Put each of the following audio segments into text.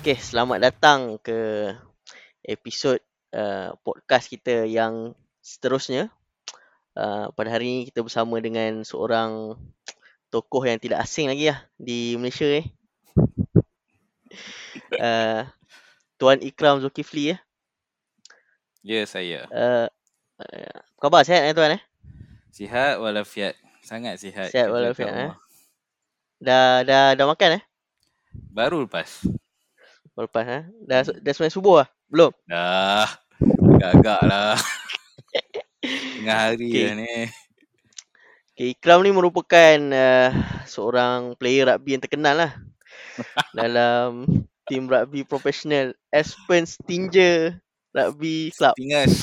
Okey, selamat datang ke episod uh, podcast kita yang seterusnya. Uh, pada hari ini kita bersama dengan seorang tokoh yang tidak asing lagi lah di Malaysia eh. Uh, Tuan Ikram Zulkifli eh. Ya, saya. Uh, apa khabar sihat eh tuan eh? Sihat walafiat. Sangat sihat. Sihat walafiat eh. Dah dah dah makan eh? Baru lepas. Baru Lepas eh? Dah dah sembahyang subuh lah? Belum? Dah. Agak-agak lah. Tengah hari Okey. dah ni. Okay, Ikram ni merupakan uh, seorang player rugby yang terkenal lah dalam tim rugby profesional Aspen Stinger Rugby Club. Stingers.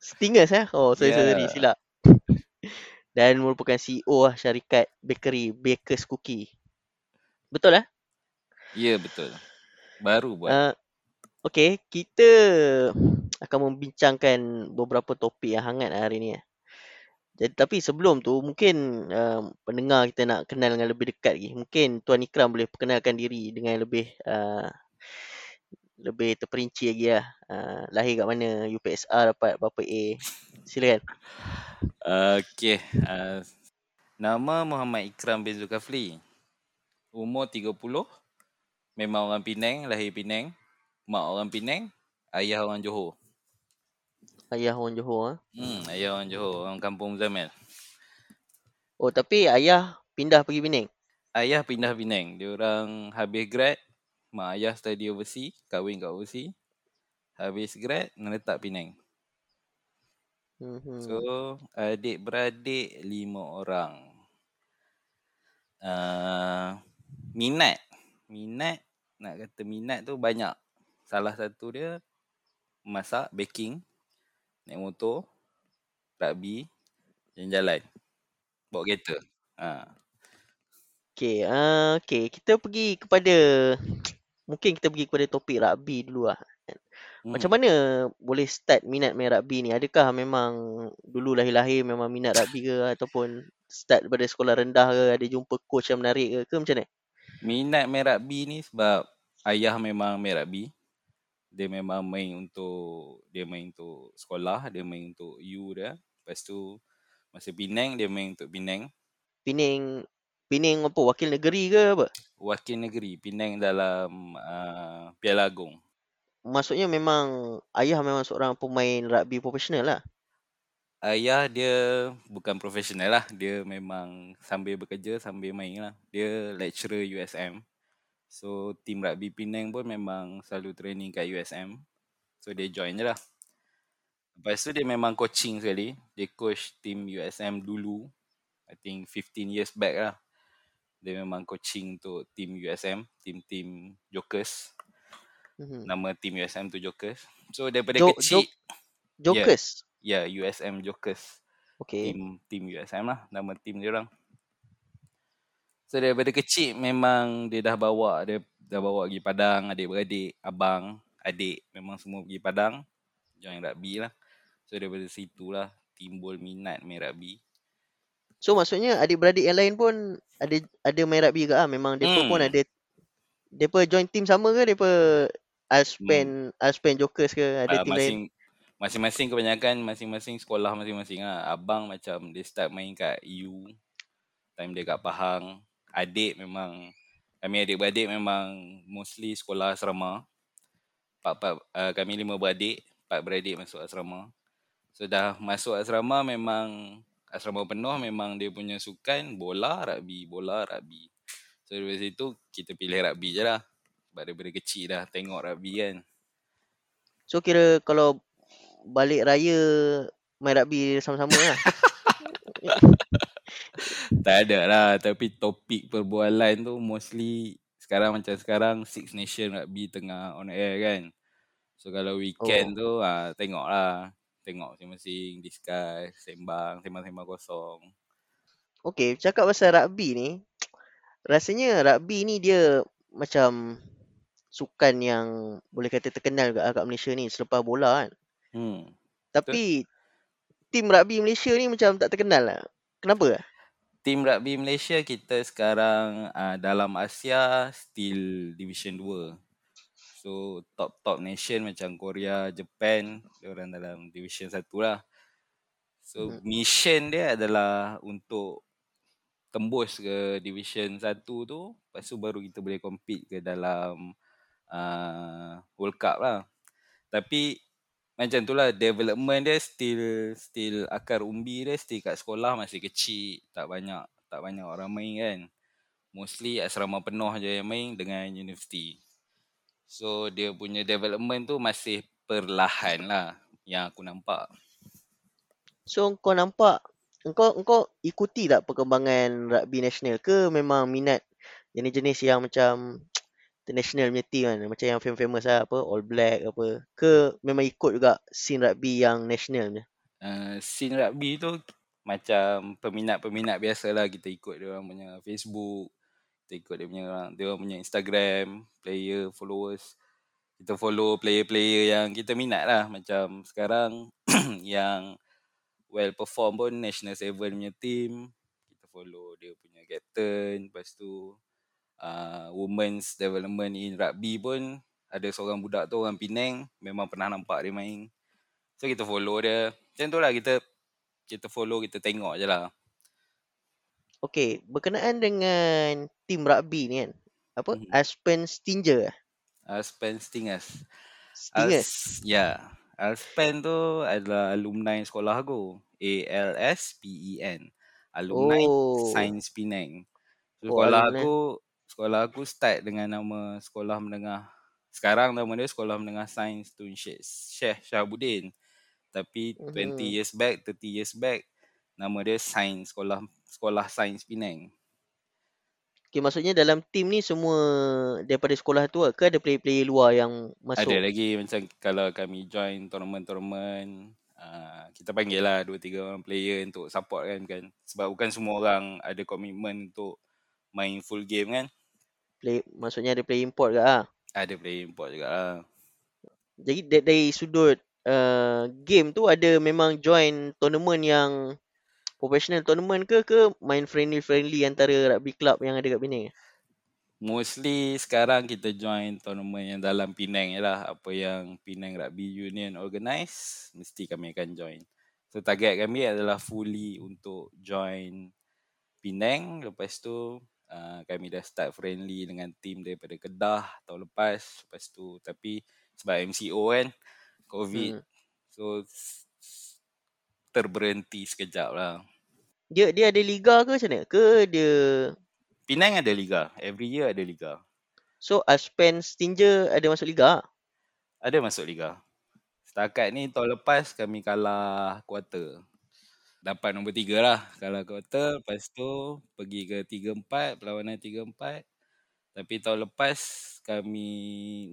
Stingers eh? Oh, sorry, Ya. sorry, silap. Dan merupakan CEO lah syarikat bakery Baker's Cookie. Betul eh? Ya, betul. Baru buat. Uh, okay, kita akan membincangkan beberapa topik yang hangat hari ni. eh. Jadi tapi sebelum tu mungkin uh, pendengar kita nak kenal dengan lebih dekat lagi. Mungkin Tuan Ikram boleh perkenalkan diri dengan lebih uh, lebih terperinci lagi lah. Uh, lahir kat mana, UPSR dapat berapa A. Silakan. Okey. Uh, nama Muhammad Ikram bin Zulkafli. Umur 30. Memang orang Penang, lahir Penang. Mak orang Penang, ayah orang Johor. Ayah orang Johor. ah. Hmm, ayah orang Johor, orang kampung Zamel. Oh tapi ayah pindah pergi Penang. Ayah pindah Penang. Dia orang habis grad, mak ayah study overseas, kahwin kat overseas. Habis grad, menetap Penang. Hmm. So, adik-beradik lima orang. Uh, minat. Minat, nak kata minat tu banyak. Salah satu dia, masak, baking, naik motor, rugby, jalan-jalan. Bawa kereta. Ha. Okay, uh, okay. Kita pergi kepada mungkin kita pergi kepada topik rugby dulu lah. Hmm. Macam mana boleh start minat main rugby ni? Adakah memang dulu lahir-lahir memang minat rugby ke ataupun start daripada sekolah rendah ke ada jumpa coach yang menarik ke ke macam mana? Minat main rugby ni sebab ayah memang main rugby. Dia memang main untuk dia main untuk sekolah, dia main untuk U dia. Lepas tu masa Penang dia main untuk Penang. Pening Pening apa wakil negeri ke apa? Wakil negeri Penang dalam uh, Piala Agong. Maksudnya memang ayah memang seorang pemain rugby profesional lah. Ayah dia bukan profesional lah. Dia memang sambil bekerja sambil main lah. Dia lecturer USM. So team rugby Penang pun memang selalu training kat USM. So dia join je lah. Lepas tu dia memang coaching sekali. Dia coach team USM dulu. I think 15 years back lah. Dia memang coaching untuk team USM. Team-team Jokers. Mhm. Nama team USM tu Jokers. So daripada Jo- kecil. Jokers. Ya, USM Jokers. Okay. team team USM lah nama team dia orang. So daripada kecil memang dia dah bawa dia dah bawa pergi Padang adik-beradik, abang, adik memang semua pergi Padang join rugby lah. So daripada situ lah timbul minat main rugby. So maksudnya adik-beradik yang lain pun ada ada main rugby ke ah? Memang depa Hmm. pun ada depa join team sama ke depa Alspen Alspen Jokers ke ada Uh, team lain? Masing masing-masing kebanyakan masing-masing sekolah masing-masing lah. Abang macam dia start main kat EU. Time dia kat Pahang. Adik memang kami adik-beradik memang mostly sekolah asrama. Pak, pak, uh, kami lima beradik, empat beradik masuk asrama. So dah masuk asrama memang asrama penuh memang dia punya sukan bola, rugby, bola, rugby. So dari situ kita pilih rugby je lah. Sebab daripada kecil dah tengok rugby kan. So kira kalau balik raya main rugby sama-sama lah. Tak ada lah Tapi topik perbualan tu Mostly Sekarang macam sekarang Six Nation Rugby tengah on air kan So kalau weekend oh. tu ha, Tengok lah Tengok masing-masing Discuss Sembang Sembang-sembang kosong Okay, cakap pasal rugby ni, rasanya rugby ni dia macam sukan yang boleh kata terkenal kat, kat Malaysia ni selepas bola kan. Hmm. Tapi tim rugby Malaysia ni macam tak terkenal lah. Kenapa? Tim rugby Malaysia kita sekarang uh, dalam Asia still Division 2 So top-top nation macam Korea, Japan, dia orang dalam division satu lah. So Hmm. mission dia adalah untuk tembus ke division satu tu, lepas tu baru kita boleh compete ke dalam uh, World Cup lah. Tapi macam tu lah development dia still still akar umbi dia still kat sekolah masih kecil, tak banyak tak banyak orang main kan. Mostly asrama penuh je yang main dengan universiti. So dia punya development tu masih perlahan lah yang aku nampak. So kau nampak engkau engkau ikuti tak perkembangan rugby nasional ke memang minat jenis-jenis yang macam international punya team kan. Macam yang famous lah apa All Black apa. Ke memang ikut juga scene rugby yang national punya? Uh, scene rugby tu macam peminat-peminat biasa lah kita ikut dia orang punya Facebook, kita ikut dia punya dia orang punya Instagram, player, followers. Kita follow player-player yang kita minat lah macam sekarang yang well perform pun National Seven punya team. Kita follow dia punya captain. Lepas tu uh, women's development in rugby pun ada seorang budak tu orang Penang memang pernah nampak dia main. So kita follow dia. Macam tu lah kita kita follow kita tengok je lah. Okay, berkenaan dengan team rugby ni kan apa? Mhm. Aspen Stinger eh? Aspen Stingers. Stingers. As, ya. Alspen tu adalah alumni sekolah aku. A-L-S-P-E-N Alumni Oh. Sains Penang. So, Oh, Sekolah alumni. aku Sekolah aku start dengan nama Sekolah Menengah. Sekarang nama dia Sekolah Menengah Sains Tun Syekh Syekh Shahabuddin Tapi Mhm. 20 years back 30 years back Nama dia Sains Sekolah Sekolah Sains Penang. Okay, maksudnya dalam team ni semua daripada sekolah tu ke ada player-player luar yang masuk? Ada lagi macam kalau kami join tournament-tournament uh, kita panggil lah 2-3 orang player untuk support kan, kan? Sebab bukan semua orang ada komitmen untuk main full game kan Play, maksudnya ada player import ke ah? ada player import juga lah Jadi dari, dari sudut uh, game tu ada memang join tournament yang professional tournament ke ke main friendly-friendly antara rugby club yang ada kat Penang? mostly sekarang kita join tournament yang dalam Penang je lah apa yang Penang Rugby Union organize mesti kami akan join so target kami adalah fully untuk join Penang lepas tu uh, kami dah start friendly dengan team daripada Kedah tahun lepas lepas tu tapi sebab MCO kan COVID Hmm. so terberhenti sekejap lah Dia dia ada liga ke macam mana? Ke dia Penang ada liga every year ada liga so Aspen Stinger ada masuk liga? ada masuk liga setakat ni tahun lepas kami kalah quarter dapat nombor tiga lah. Kalah quarter lepas tu pergi ke tiga empat perlawanan tiga empat. Tapi tahun lepas kami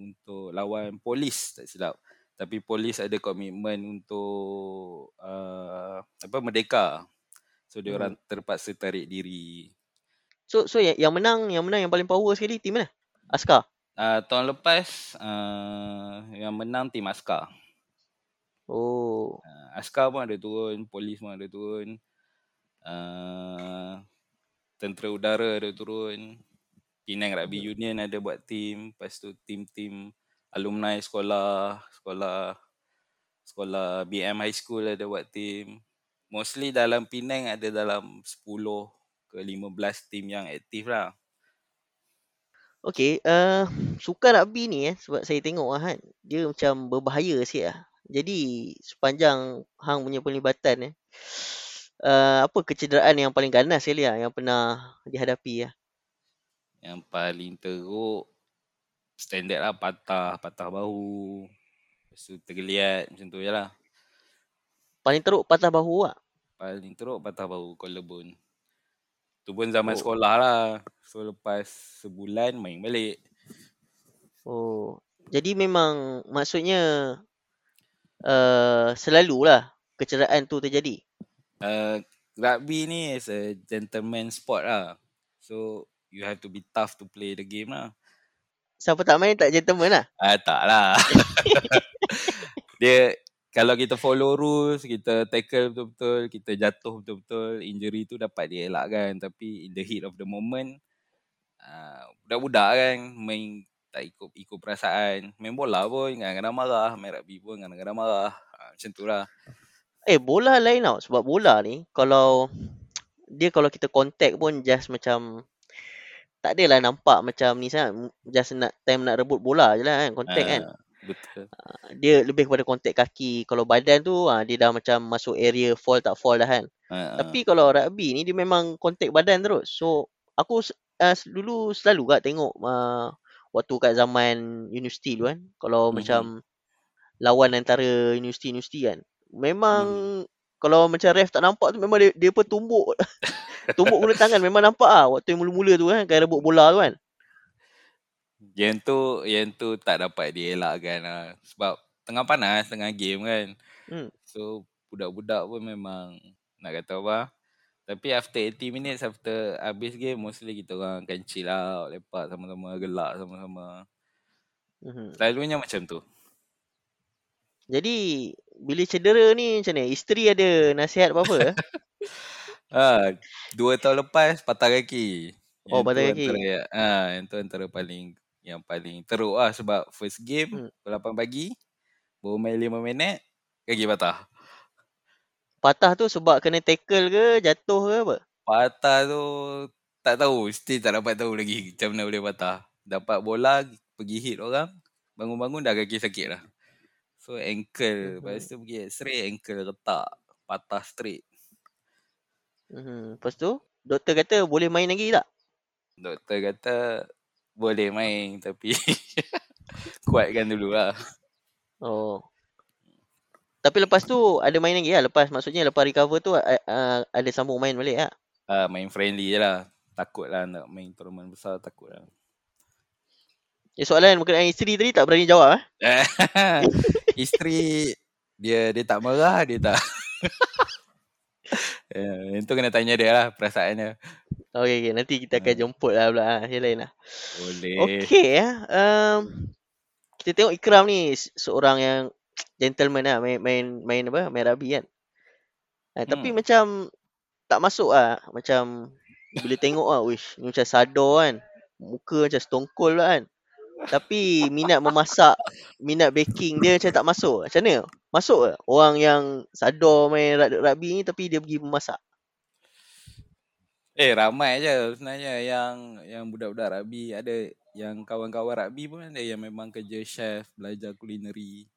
untuk lawan polis tak silap. Tapi polis ada komitmen untuk uh, apa merdeka. So dia orang terpaksa tarik diri. So so yang, yang menang yang menang yang paling power sekali team mana? Askar. uh, tahun lepas uh, yang menang tim askar Oh. uh, askar pun ada turun polis pun ada turun. Uh, tentera udara ada turun. Penang Rugby Union ada buat team. Lepas tu tim-tim alumni sekolah sekolah sekolah BM High School ada buat team. Mostly dalam Penang ada dalam 10 ke 15 team yang aktif lah. Okay, uh, sukan rugby ni eh, sebab saya tengok lah kan, dia macam berbahaya sikit lah. Jadi, sepanjang hang punya pelibatan eh, uh, apa kecederaan yang paling ganas sekali lah yang pernah dihadapi lah? yang paling teruk standard lah patah patah bahu lepas tu tergeliat macam tu je lah Paling teruk patah bahu lah. paling teruk patah bahu collarbone tu pun zaman Oh. sekolah lah so lepas sebulan main balik Oh, jadi memang maksudnya uh, selalulah kecederaan tu terjadi. uh, rugby ni is a gentleman sport lah so you have to be tough to play the game lah Siapa tak main tak gentleman lah. Ah tak lah. dia kalau kita follow rules, kita tackle betul-betul, kita jatuh betul-betul, injury tu dapat dielakkan tapi in the heat of the moment uh, budak-budak kan main tak ikut ikut perasaan. Main bola pun kadang-kadang marah, main rugby pun kadang-kadang marah. Ha, macam tu lah. Eh bola lain tau sebab bola ni kalau dia kalau kita contact pun just macam tak adalah nampak macam ni sangat just nak time nak rebut bola je lah kan contact kan Ha, betul. dia lebih kepada contact kaki kalau badan tu ha, dia dah macam masuk area fall tak fall dah kan Ha, tapi kalau rugby ni dia memang contact badan terus so aku uh, dulu selalu kat tengok uh, waktu kat zaman universiti tu kan kalau Mhm. macam lawan antara universiti-universiti kan memang kalau macam ref tak nampak tu memang dia, dia pun tumbuk tumbuk guna tangan memang nampak ah waktu yang mula-mula tu kan kan rebut bola tu kan Yang tu yang tu tak dapat dielakkan lah. Sebab tengah panas tengah game kan. hmm. So budak-budak pun memang nak kata apa. Tapi after 80 minutes after habis game mostly kita orang akan chill out, lepak sama-sama, gelak sama-sama. Mhm. Selalunya macam tu. jadi bila cedera ni macam ni isteri ada nasihat apa-apa? Ha, dua tahun lepas patah kaki. Oh, Yang patah tu kaki. Antara, ha, yang tu antara paling yang paling teruk lah sebab first game Hmm. pukul 8 pagi baru main 5 minit kaki patah. Patah tu sebab kena tackle ke jatuh ke apa Patah tu tak tahu, still tak dapat tahu lagi macam mana boleh patah. Dapat bola pergi hit orang, bangun-bangun dah kaki sakit dah. So ankle, Mhm. lepas tu pergi x-ray ankle retak, patah straight. mhm. lepas tu doktor kata boleh main lagi tak Doktor kata boleh main tapi kuatkan dulu lah. oh tapi lepas tu ada main lagi lah lepas maksudnya lepas recover tu uh, ada sambung main balik lah Uh, main friendly je lah. Takut lah nak main tournament besar, takut lah. Eh, soalan berkenaan isteri tadi tak berani jawab eh? Isteri dia dia tak marah, dia tak. Ya, yang tu kena tanya dia lah perasaannya. Okey, okay, nanti kita akan Hmm. jemput lah pula. Ha, yang lain lah. Boleh. Okey ya. Um, kita tengok Ikram ni se- seorang yang gentleman lah main main main apa? Main rugby kan. Ha, tapi Hmm. macam tak masuk ah. Macam bila tengok ah, wish, ni macam sador kan. Muka macam stone cold lah kan. Tapi minat memasak, minat baking dia macam tak masuk. Macam mana? Masuk ke? Orang yang sador main rug- rugby ni tapi dia pergi memasak. Eh ramai je sebenarnya yang yang budak-budak rugby ada yang kawan-kawan rugby pun ada yang memang kerja chef, belajar kulineri.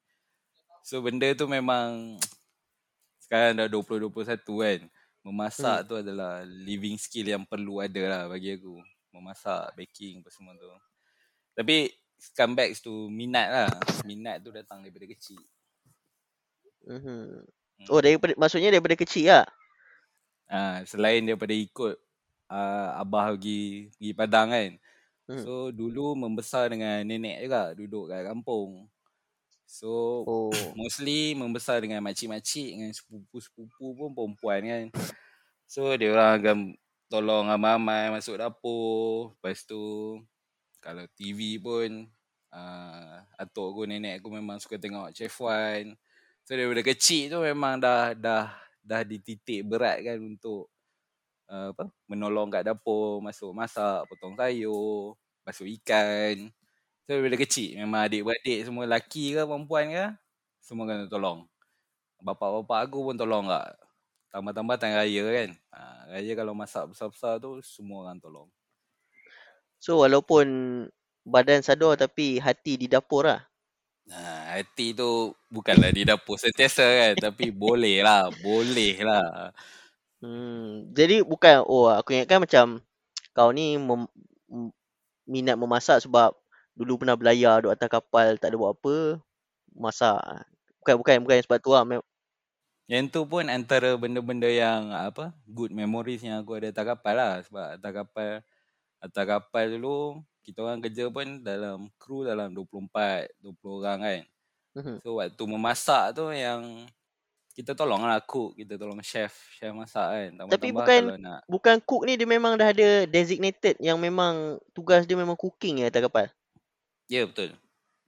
So benda tu memang sekarang dah 2021 kan. Memasak hmm. tu adalah living skill yang perlu ada lah bagi aku. Memasak, baking apa semua tu. Tapi come back to minat lah. Minat tu datang daripada kecil. Mhm. Hmm. Oh, daripada maksudnya daripada kecil lah. Ha, selain daripada ikut uh, abah pergi pergi padang kan. Hmm. So dulu membesar dengan nenek juga duduk kat kampung. So Oh. mostly membesar dengan makcik-makcik dengan sepupu-sepupu pun perempuan kan. So dia orang akan tolong ramai-ramai masuk dapur. Lepas tu kalau TV pun uh, atuk aku nenek aku memang suka tengok Chef Wan. So daripada kecil tu memang dah dah dah dititik berat kan untuk uh, apa menolong kat dapur, masuk masak, potong sayur, basuh ikan. So daripada kecil memang adik-beradik semua lelaki ke perempuan ke semua kena tolong. Bapak-bapak aku pun tolong kak. Tambah-tambah time raya kan. Ha, raya kalau masak besar-besar tu semua orang tolong. So walaupun badan sadar tapi hati di dapur lah. Ha, hati tu bukanlah di dapur sentiasa kan tapi boleh lah, boleh lah. Hmm, jadi bukan oh aku ingatkan macam kau ni mem, minat memasak sebab dulu pernah belayar duduk atas kapal tak ada buat apa masak. Bukan bukan bukan sebab tu lah. Yang tu pun antara benda-benda yang apa good memories yang aku ada atas kapal lah sebab atas kapal atas kapal dulu kita orang kerja pun dalam kru dalam 24 20 orang kan. Mhm. So waktu memasak tu yang kita tolong lah cook, kita tolong chef, chef masak kan. Tapi Tambah-tambah bukan kalau nak bukan cook ni dia memang dah ada designated yang memang tugas dia memang cooking ya atas kapal. Ya yeah, betul.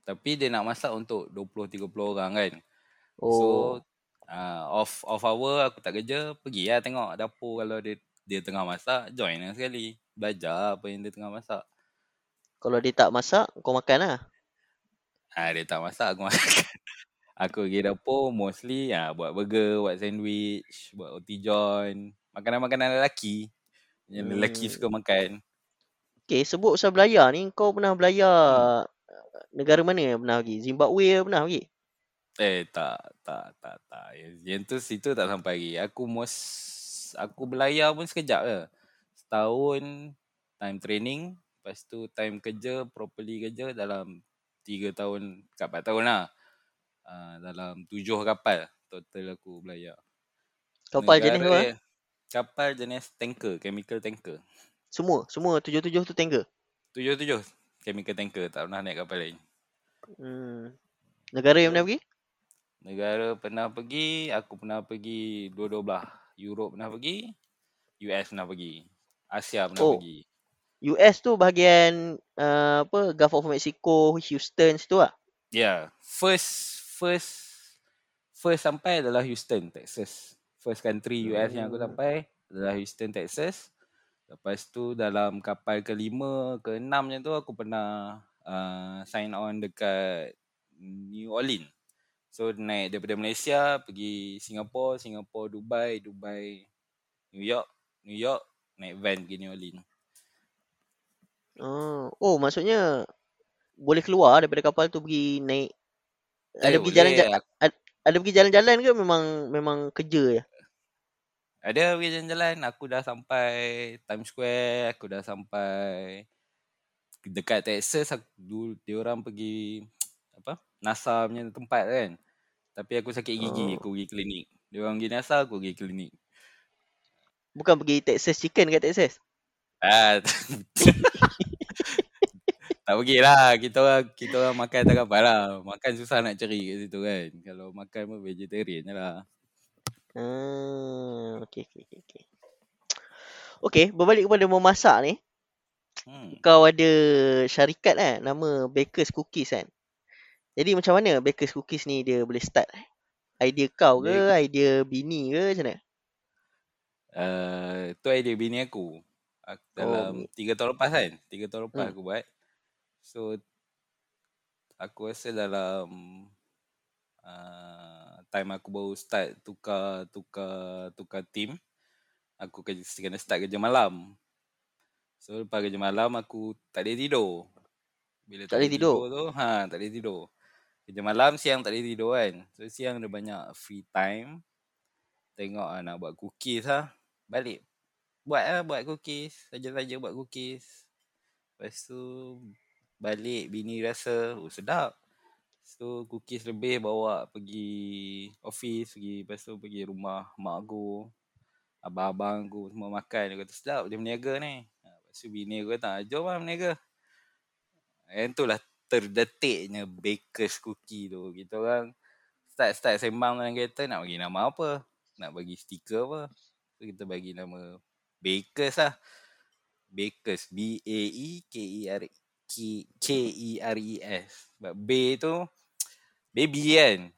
Tapi dia nak masak untuk 20 30 orang kan. Oh. So uh, off off hour aku tak kerja, pergi lah tengok dapur kalau dia dia tengah masak, join lah sekali. Belajar apa yang dia tengah masak. Kalau dia tak masak, kau makan lah. Ah dia tak masak aku makan. Aku pergi dapur mostly ah buat burger, buat sandwich, buat roti john, makanan-makanan lelaki. Yang hmm. lelaki suka makan. Okay, sebut pasal belayar ni, kau pernah belayar hmm. Negara mana yang pernah pergi? Zimbabwe pernah pergi? Eh, tak, tak, tak, tak. Yang tu situ tak sampai lagi. Aku most, aku belayar pun sekejap je. Setahun time training, lepas tu time kerja, properly kerja dalam 3 tahun, 4 tahun lah. Uh, dalam tujuh kapal total aku belayar. Kapal Negara jenis apa? Kapal jenis tanker, chemical tanker. Semua? Semua tujuh-tujuh tu tanker? Tujuh-tujuh chemical tanker. Tak pernah naik kapal lain. Hmm. Negara yang pernah pergi? Negara pernah pergi, aku pernah pergi dua-dua belah. Europe pernah pergi, US pernah pergi. Asia pernah oh. pergi. US tu bahagian uh, apa Gulf of Mexico, Houston situ lah? Ya, yeah. first first first sampai adalah Houston, Texas. First country US hmm. yang aku hmm. sampai adalah Houston, Texas. Lepas tu dalam kapal kelima, keenam macam tu aku pernah uh, sign on dekat New Orleans. So naik daripada Malaysia pergi Singapore, Singapore, Dubai, Dubai, New York, New York, naik van pergi New Orleans. Oh, oh maksudnya boleh keluar daripada kapal tu pergi naik ada pergi jalan jalan ada, ada pergi jalan-jalan ke memang memang kerja je? Ada pergi jalan-jalan. Aku dah sampai Times Square, aku dah sampai dekat Texas aku dulu dia orang pergi apa? NASA punya tempat kan. Tapi aku sakit gigi, oh. aku pergi klinik. Dia orang pergi NASA, aku pergi klinik. Bukan pergi Texas Chicken kat Texas? Ah. Tak pergi lah. Kita orang, kita orang makan tak apa lah. Makan susah nak cari kat situ kan. Kalau makan pun vegetarian je lah. Hmm, okay, okay, okay, okay. Okay, berbalik kepada memasak ni. Hmm. Kau ada syarikat kan nama Baker's Cookies kan. Jadi macam mana Baker's Cookies ni dia boleh start? Idea kau ke? Dia... Idea bini ke macam mana? Uh, tu idea bini aku. Dalam oh. tiga tahun lepas kan? Tiga tahun lepas hmm. aku buat. So aku rasa dalam uh, time aku baru start tukar tukar tukar team aku kena start kerja malam. So lepas kerja malam aku tak ada tidur. Bila tak, ada tidur. tidur tu, ha tak ada tidur. Kerja malam siang tak ada tidur kan. So siang ada banyak free time. Tengok lah nak buat cookies lah. Balik. Buat lah buat cookies. Saja-saja buat cookies. Lepas tu balik bini rasa oh sedap. So cookies lebih bawa pergi office pergi lepas tu pergi rumah mak aku. Abang-abang aku semua makan dia kata sedap dia berniaga ni. Ha, lepas tu bini aku kata jom lah berniaga. Yang tu lah terdetiknya baker's cookie tu. Kita orang start-start sembang dengan kereta nak bagi nama apa. Nak bagi stiker apa. So kita bagi nama Bakers lah. Bakers. B-A-E-K-E-R-E. K-E-R-E-S. Sebab B tu baby kan.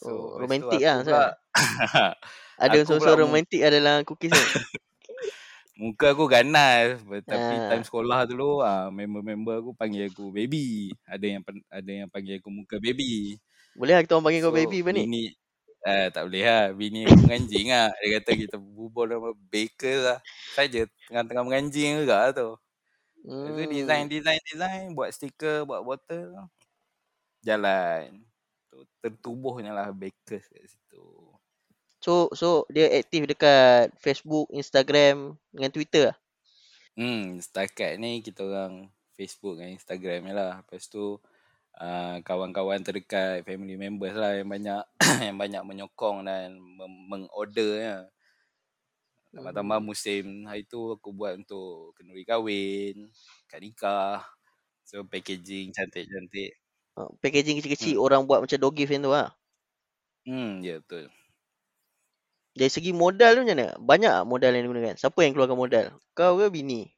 So, oh, romantik lah. Pula, ada unsur-unsur romantik adalah cookies kan. Muka aku ganas tapi ha. time sekolah dulu ah member-member aku panggil aku baby. Ada yang ada yang panggil aku muka baby. Boleh lah kita orang panggil so, kau baby apa ni? Bini, eh, tak boleh lah. Bini aku menganjing lah. Dia kata kita bubur nama baker lah. Saja tengah-tengah menganjing juga lah tu. Hmm. Itu design, design, design. Buat stiker, buat botol. Jalan. Tertubuhnya lah bakers kat situ. So, so dia aktif dekat Facebook, Instagram dengan Twitter lah? Hmm, setakat ni kita orang Facebook dan Instagram je lah. Lepas tu, uh, kawan-kawan terdekat, family members lah yang banyak yang banyak menyokong dan mengorder ya. Tambah-tambah hmm. musim hari tu aku buat untuk kenduri kahwin, kad nikah. So packaging cantik-cantik. Oh, packaging kecil-kecil hmm. orang buat macam dog gift tu lah. Hmm, ya yeah, betul. Dari segi modal tu macam mana? Banyak modal yang digunakan? Siapa yang keluarkan modal? Kau ke bini?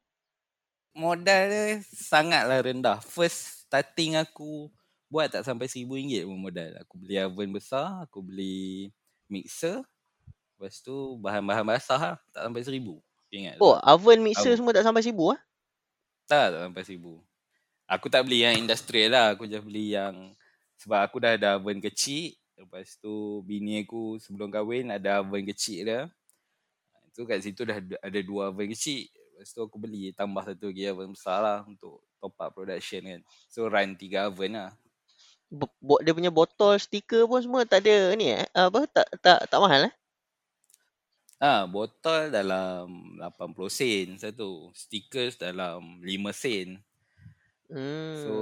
Modal dia sangatlah rendah. First starting aku buat tak sampai RM1,000 pun modal. Aku beli oven besar, aku beli mixer, Lepas tu bahan-bahan basah lah. Tak sampai seribu. Ingat oh, tu. oven mixer oven. semua tak sampai seribu lah? Tak, tak sampai seribu. Aku tak beli yang industrial lah. Aku just beli yang sebab aku dah ada oven kecil. Lepas tu bini aku sebelum kahwin ada oven kecil dia. Itu kat situ dah ada- dua oven kecil. Lepas tu aku beli tambah satu lagi oven besar lah untuk top up production kan. So run tiga oven lah. Bo- dia punya botol stiker pun semua tak ada ni eh apa tak tak tak mahal eh Ah, botol dalam 80 sen satu. Stickers dalam 5 sen. hmm So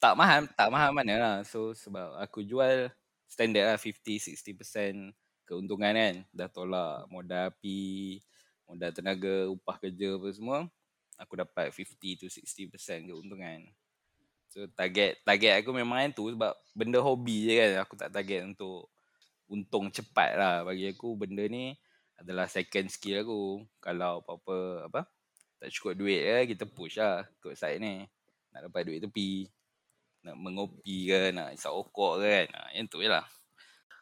tak mahal, tak mahal mana lah. So sebab aku jual standard lah 50-60% keuntungan kan. Dah tolak modal api, modal tenaga, upah kerja apa semua. Aku dapat 50 to 60% keuntungan. So target target aku memang yang tu sebab benda hobi je kan. Aku tak target untuk untung cepat lah. Bagi aku benda ni adalah second skill aku. Kalau apa-apa apa tak cukup duit ke kita push lah ikut side ni. Nak dapat duit tepi. Nak mengopi ke, nak isap okok ke kan. Ha, yang tu je lah.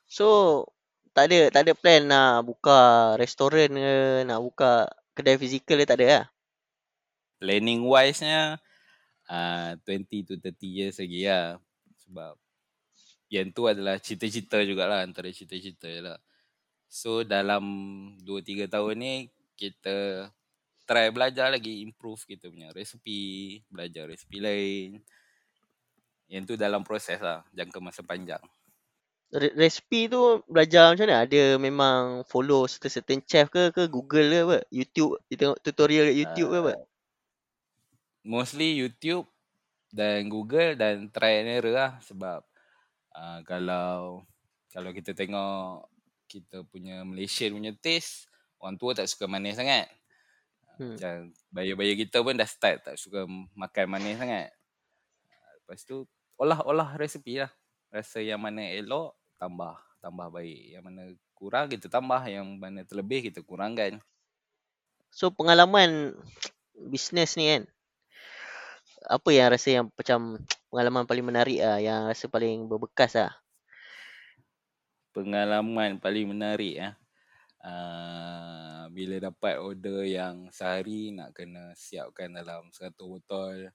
so tak ada tak ada plan nak buka restoran ke nak buka kedai fizikal ke tak ada lah Planning wise nya uh, 20 to 30 years lagi lah. Sebab yang tu adalah cita-cita jugalah antara cita-cita je lah. So dalam 2-3 tahun ni kita try belajar lagi improve kita punya resepi, belajar resepi lain. Yang tu dalam proses lah jangka masa panjang. Re- resipi tu belajar macam mana ada memang follow certain-certain chef ke ke Google ke apa YouTube dia tengok tutorial kat YouTube ke apa Uh, mostly YouTube dan Google dan try and error lah sebab uh, kalau kalau kita tengok kita punya Malaysian punya taste orang tua tak suka manis sangat. Hmm. Macam bayar-bayar kita pun dah start tak suka makan manis sangat. Lepas tu olah-olah resepi lah. Rasa yang mana elok tambah tambah baik. Yang mana kurang kita tambah, yang mana terlebih kita kurangkan. so pengalaman bisnes ni kan apa yang rasa yang macam pengalaman paling menarik ah yang rasa paling berbekas ah Pengalaman paling menarik ah. Uh, bila dapat order yang sehari nak kena siapkan dalam 100 botol.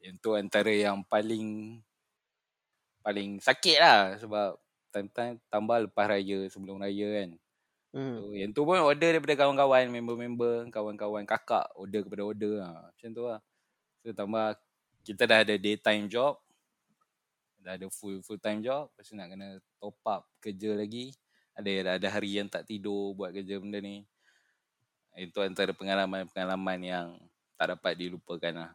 Yang tu antara yang paling paling sakit lah sebab time-time tambah lepas raya sebelum raya kan. hmm. So, yang tu pun order daripada kawan-kawan, member-member, kawan-kawan kakak order kepada order lah. Macam tu lah. So tambah kita dah ada daytime job. Dah ada full full time job. Lepas tu nak kena top up kerja lagi. Ada ada hari yang tak tidur buat kerja benda ni. Itu antara pengalaman-pengalaman yang tak dapat dilupakan lah.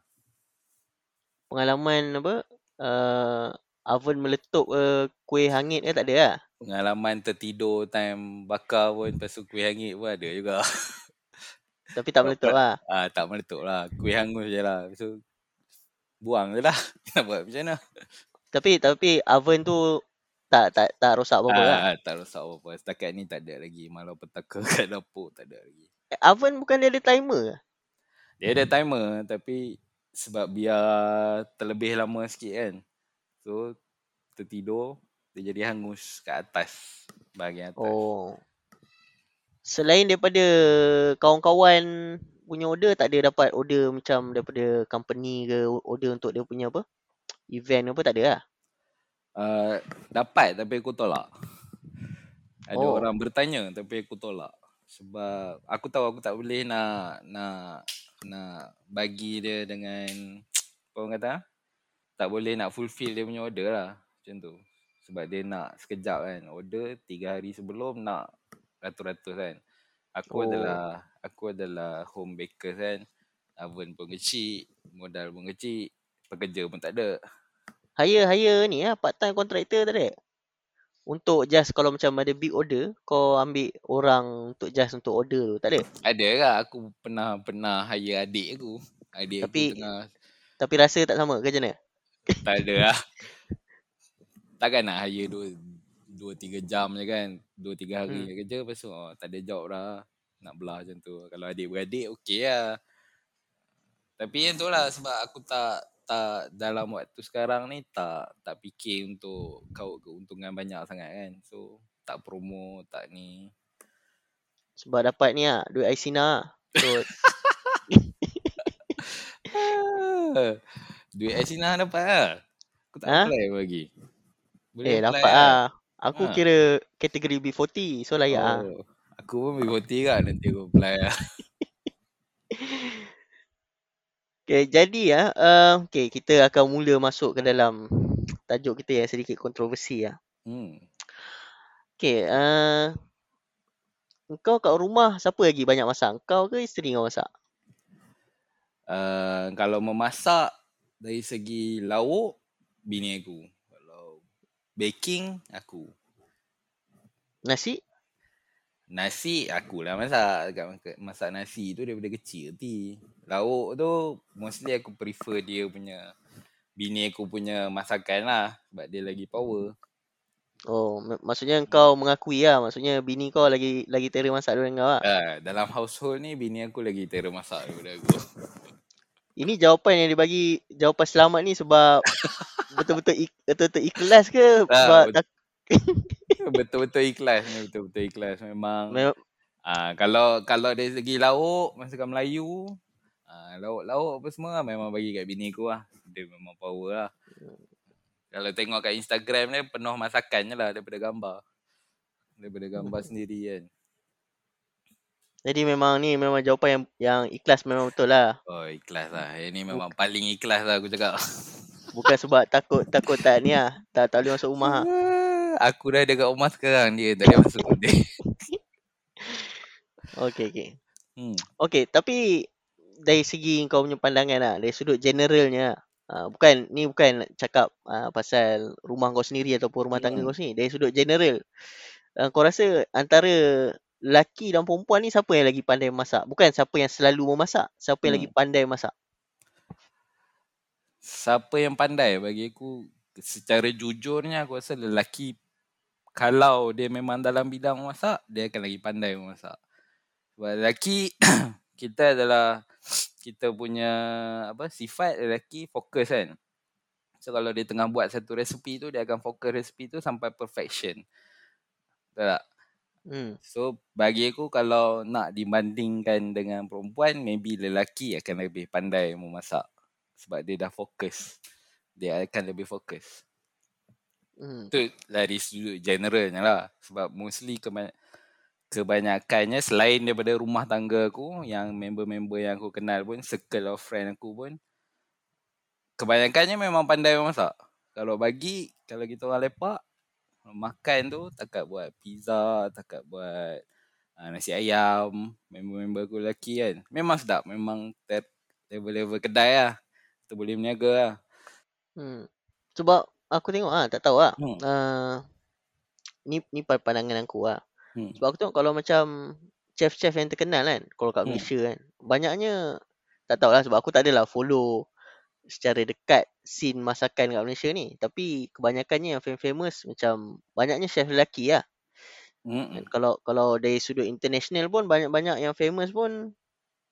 pengalaman apa uh, oven meletup uh, kuih hangit ke tak ada lah Pengalaman tertidur time bakar pun lepas tu kuih hangit pun ada juga. tapi tak meletup lah Ah tak meletup lah. Kuih hangus je lah. Lepas tu buang je lah. Nak buat macam mana? tapi tapi oven tu tak tak tak rosak apa-apa lah Ah, tak rosak apa-apa. Setakat ni tak ada lagi. Malau petaka kat dapur tak ada lagi. Oven bukan dia ada timer? Dia ada timer tapi sebab biar terlebih lama sikit kan. So tertidur dia jadi hangus kat atas bahagian atas. Oh. Selain daripada kawan-kawan punya order tak ada dapat order macam daripada company ke order untuk dia punya apa? Event apa tak ada lah. Uh, dapat tapi aku tolak. Ada Oh. orang bertanya tapi aku tolak. Sebab aku tahu aku tak boleh nak nak nak bagi dia dengan apa orang kata tak boleh nak fulfill dia punya order lah macam tu. Sebab dia nak sekejap kan. Order tiga hari sebelum nak ratus-ratus kan. Aku Oh. adalah aku adalah home baker kan. Oven pun kecil, modal pun kecil, pekerja pun tak ada. Hire hire ni lah part time contractor tak ada. Untuk just kalau macam ada big order kau ambil orang untuk just untuk order tu tak ada. Ada lah aku pernah pernah hire adik aku. Adik Tapi- aku tengah Tapi rasa tak sama ke macam mana? tak ada lah. Takkan nak hire dua, dua tiga jam je kan. Dua tiga hari Hmm. hmm. kerja lepas tu oh, tak ada job lah. Nak belah macam tu. Kalau adik-beradik okey lah. Tapi yang tu lah sebab aku tak tak dalam waktu sekarang ni tak tak fikir untuk kau keuntungan banyak sangat kan. So tak promo, tak ni. Sebab dapat ni lah duit Aisina. So Duit Asina dapat lah. Aku tak Ha? apply lagi. Boleh Eh dapat lah. Aku Ha. kira kategori B40 so layak ah. Oh, aku pun B40 kan nanti aku apply lah. Okay, jadi ya, uh, okay, kita akan mula masuk ke dalam tajuk kita yang sedikit kontroversi lah. Hmm. Okay, uh, kau kat rumah siapa lagi banyak masak? Kau ke isteri kau masak? Uh, kalau memasak dari segi lauk, bini aku. Kalau baking, aku. Nasi? Nasi akulah masak dekat masak nasi tu daripada kecil ti. Lauk tu mostly aku prefer dia punya bini aku punya masakan lah sebab dia lagi power. Oh, mak- maksudnya kau mengakui lah. Maksudnya bini kau lagi lagi terror masak daripada kau lah. Uh, dalam household ni bini aku lagi terror masak daripada aku. Ini jawapan yang dibagi jawapan selamat ni sebab betul-betul ik, betul-betul ikhlas ke sebab betul. tak, betul-betul ikhlas ni betul-betul ikhlas memang me- Ah kalau kalau dari segi lauk masakan Melayu lauk-lauk apa semua lah, memang bagi kat bini aku lah. Dia memang power lah. Kalau tengok kat Instagram dia penuh masakan je lah daripada gambar. Daripada gambar sendiri kan. jadi memang ni memang jawapan yang yang ikhlas memang betul lah. Oh ikhlas lah. Yang ni memang paling ikhlas lah aku cakap. Bukan sebab takut takut tak ni lah. Tak, tak boleh masuk rumah lah. aku dah dekat rumah sekarang dia tak boleh masuk dia. Okay, okay. Hmm. Okay, tapi dari segi kau punya pandangan lah, dari sudut generalnya. Uh, bukan, ni bukan cakap uh, pasal rumah kau sendiri ataupun rumah tangga Hmm. kau sendiri. Dari sudut general, uh, kau rasa antara lelaki dan perempuan ni siapa yang lagi pandai masak? Bukan siapa yang selalu memasak, siapa yang Hmm. lagi pandai masak? Siapa yang pandai bagi aku secara jujurnya aku rasa lelaki kalau dia memang dalam bidang masak dia akan lagi pandai memasak. Sebab lelaki kita adalah kita punya apa sifat lelaki fokus kan. So kalau dia tengah buat satu resepi tu dia akan fokus resepi tu sampai perfection. Betul tak? Hmm. So bagi aku kalau nak dibandingkan dengan perempuan maybe lelaki akan lebih pandai memasak sebab dia dah fokus. Dia akan lebih fokus. Hmm. Tu dari sudut generalnya lah sebab mostly keba- kebanyakannya selain daripada rumah tangga aku yang member-member yang aku kenal pun circle of friend aku pun kebanyakannya memang pandai memasak. Kalau bagi kalau kita orang lepak makan tu takat buat pizza, takat buat uh, nasi ayam, member-member aku lelaki kan. Memang sedap, memang ter- level-level kedai lah. Kita boleh berniaga lah. Hmm. Sebab aku tengok ah, tak tahu lah. Hmm. Uh, ni ni pa- pandangan aku lah. Hmm. Sebab aku tengok kalau macam chef-chef yang terkenal kan, kalau kat Hmm. Malaysia kan, banyaknya tak tahulah sebab aku tak adalah follow secara dekat scene masakan kat Malaysia ni. Tapi kebanyakannya yang famous macam banyaknya chef lelaki lah. Mm-mm. kalau kalau dari sudut international pun banyak-banyak yang famous pun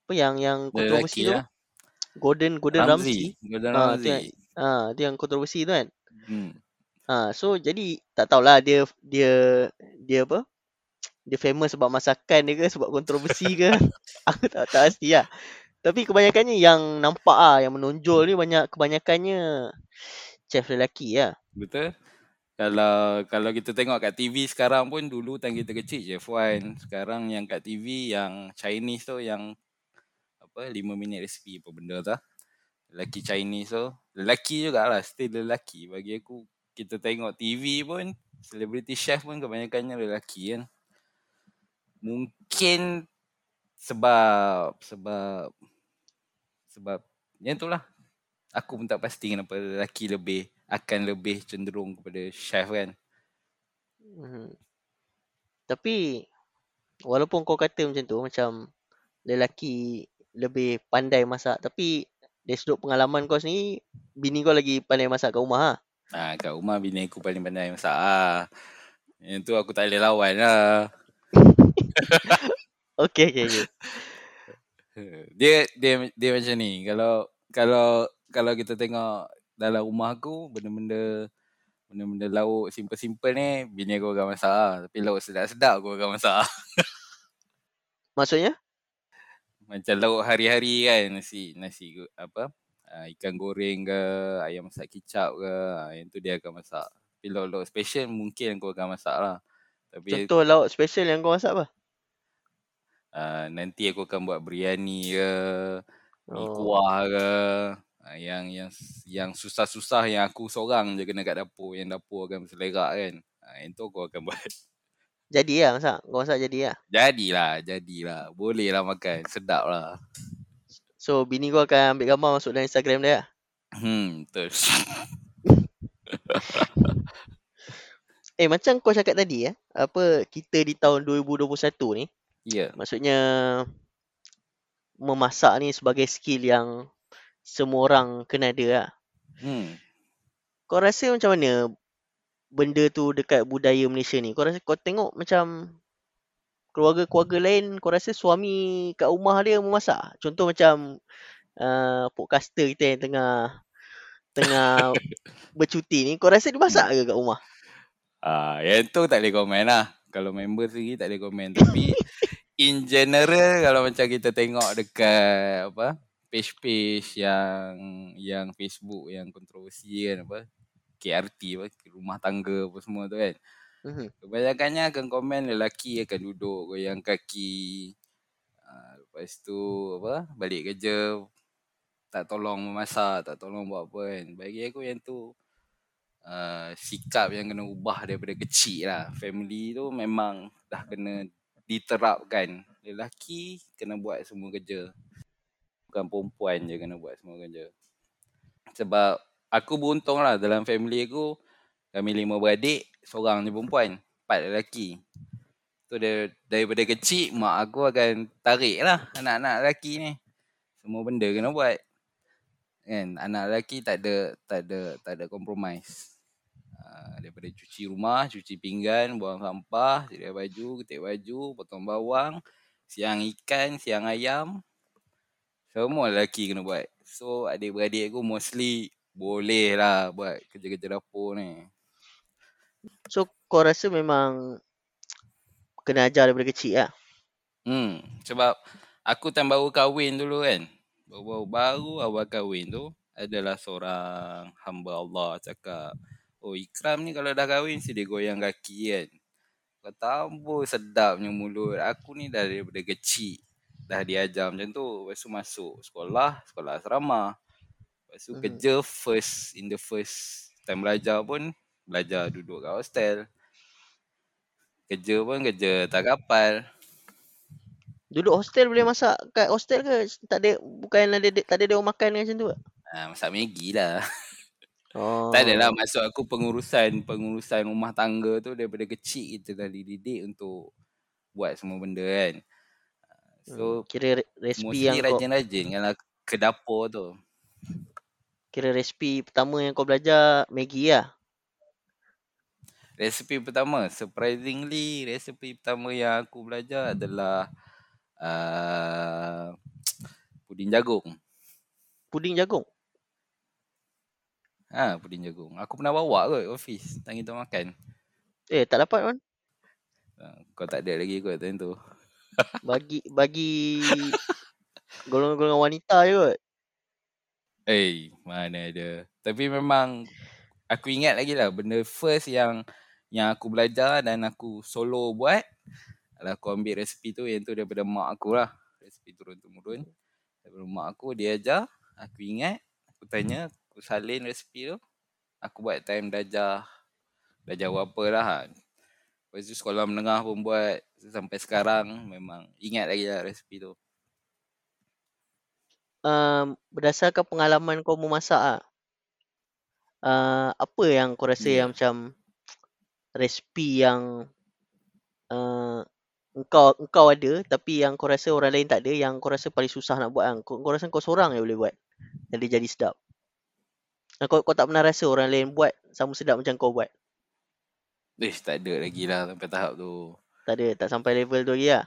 apa yang yang kontroversi Lelaki tu. lah. Gordon Gordon Ramsay. Ramsay. Gordon Ah, tu yang, Ramsay. ah, tu yang kontroversi tu kan. Hmm. Ha, so jadi tak tahulah dia dia dia apa? Dia famous sebab masakan dia ke sebab kontroversi ke? Aku tak tak pasti lah. Tapi kebanyakannya yang nampak ah yang menonjol ni banyak kebanyakannya chef lelaki lah. Betul? Kalau kalau kita tengok kat TV sekarang pun dulu time kita kecil je F1. Sekarang yang kat TV yang Chinese tu yang apa 5 minit resipi apa benda tu. ah. Lelaki Chinese tu. Lelaki jugalah still lelaki bagi aku. Kita tengok TV pun celebrity chef pun kebanyakannya lelaki kan. Mungkin sebab sebab sebab yang itulah aku pun tak pasti kenapa lelaki lebih akan lebih cenderung kepada chef kan. Hmm. Tapi walaupun kau kata macam tu macam lelaki lebih pandai masak tapi dari sudut pengalaman kau sendiri bini kau lagi pandai masak kat rumah ah. Ha, kat rumah bini aku paling pandai masak ah. Yang tu aku tak boleh lawan lah. Okey okey okey. Dia dia dia macam ni. Kalau kalau kalau kita tengok dalam rumah aku benda-benda benda-benda lauk simple-simple ni bini aku akan masak lah. Tapi lauk sedap-sedap aku akan masak lah. Maksudnya? Macam lauk hari-hari kan nasi nasi apa uh, ikan goreng ke, ayam masak kicap ke, uh, yang tu dia akan masak. Tapi lauk-lauk special mungkin aku akan masak lah. Tapi Contoh lauk special yang kau masak apa? Uh, nanti aku akan buat biryani ke, Oh. kuah ke. Uh, yang yang yang susah-susah yang aku seorang je kena kat dapur, yang dapur akan berselerak kan. Uh, yang tu aku akan buat. Jadi lah masak. Kau masak jadi lah. Jadilah, jadilah. Boleh lah makan. Sedap lah. So bini kau akan ambil gambar masuk dalam Instagram dia lah. Hmm, betul. Eh macam kau cakap tadi ya, apa kita di tahun 2021 ni, Ya. Yeah. maksudnya memasak ni sebagai skill yang semua orang kena ada lah. Hmm. Kau rasa macam mana benda tu dekat budaya Malaysia ni? Kau rasa kau tengok macam keluarga-keluarga lain, kau rasa suami kat rumah dia memasak? Contoh macam uh, podcaster kita yang tengah tengah bercuti ni, kau rasa dia masak ke kat rumah? Ah, yang tu tak boleh komen lah. Kalau member sendiri tak boleh komen. Tapi in general kalau macam kita tengok dekat apa page-page yang yang Facebook yang kontroversi kan apa KRT apa rumah tangga apa semua tu kan. Mhm. Kebanyakannya akan komen lelaki akan duduk goyang kaki. Uh, lepas tu apa balik kerja tak tolong memasak, tak tolong buat apa kan. Bagi aku yang tu uh, sikap yang kena ubah daripada kecil lah. Family tu memang dah kena diterapkan. Lelaki kena buat semua kerja. Bukan perempuan je kena buat semua kerja. Sebab aku beruntung lah dalam family aku kami lima beradik, seorang je perempuan, empat lelaki. Tu dia, daripada kecil mak aku akan tarik lah anak-anak lelaki ni. Semua benda kena buat. Kan anak lelaki tak ada tak ada tak ada compromise. Uh, daripada cuci rumah, cuci pinggan, buang sampah, sedia baju, ketik baju, potong bawang, siang ikan, siang ayam. Semua lelaki kena buat. So adik-beradik aku mostly boleh lah buat kerja-kerja dapur ni. So kau rasa memang kena ajar daripada kecil lah? Hmm, sebab aku time baru kahwin dulu kan. Baru, baru awal kahwin tu adalah seorang hamba Allah cakap, "Oh, Ikram ni kalau dah kahwin mesti dia goyang kaki kan." Kata ambul sedapnya mulut. Aku ni dah daripada kecil dah diajar macam tu. Lepas tu masuk sekolah, sekolah asrama. Lepas tu Mhm. kerja first in the first time belajar pun belajar duduk kat hostel. Kerja pun kerja tak kapal. Duduk hostel boleh masak kat hostel ke? Tak ada bukan ada tak ada dia orang makan macam tu? Ha, masak Maggi lah. Oh. Tak adalah maksud aku pengurusan pengurusan rumah tangga tu daripada kecil kita dah dididik untuk buat semua benda kan. Hmm, So kira re- resipi yang kau rajin-rajin kalau ke dapur tu. kira resipi pertama yang kau belajar Maggi lah. Resipi pertama surprisingly resipi pertama yang aku belajar adalah uh, puding jagung. Puding jagung. Ha, puding jagung. Aku pernah bawa kot office tang kita makan. Eh tak dapat kan? Kau tak ada lagi kot time tu. Bagi bagi golongan-golongan wanita je kot. Eh, mana ada. Tapi memang aku ingat lagi lah benda first yang yang aku belajar dan aku solo buat adalah aku ambil resipi tu yang tu daripada mak aku lah. Resipi turun-temurun. Daripada mak aku dia ajar. Aku ingat. Aku tanya. Aku salin resipi tu. Aku buat time belajar. Belajar apa lah. Lepas tu sekolah menengah pun buat. Sampai sekarang memang ingat lagi lah resipi tu. Um, berdasarkan pengalaman kau memasak ah. Uh, apa yang kau rasa Ya. yang macam resipi yang uh, engkau engkau ada tapi yang kau rasa orang lain tak ada yang kau rasa paling susah nak buat kan? Kau, kau rasa kau seorang je boleh buat dan dia jadi sedap. Kau, kau tak pernah rasa orang lain buat sama sedap macam kau buat. Eh, tak ada lagi lah sampai tahap tu. Tak ada, tak sampai level tu lagi lah.